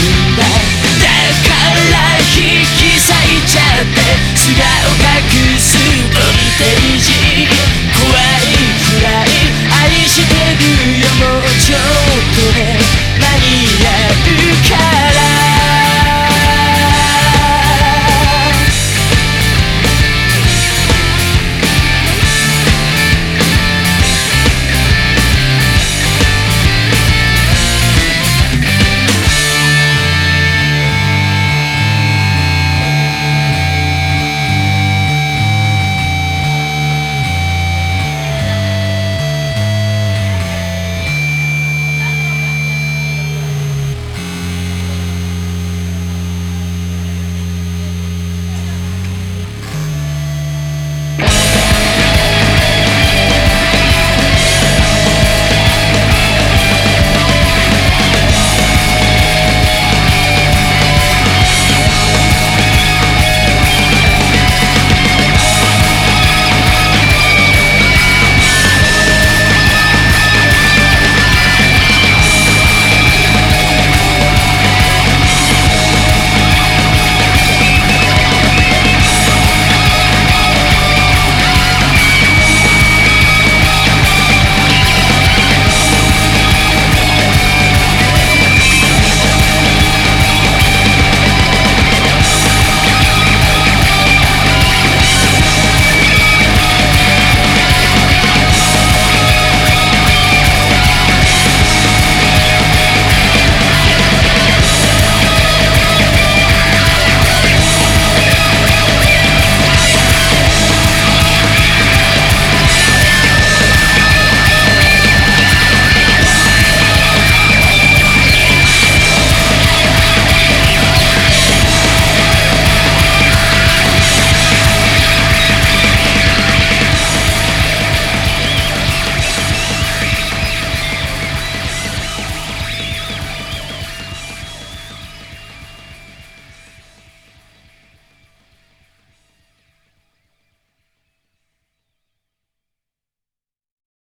back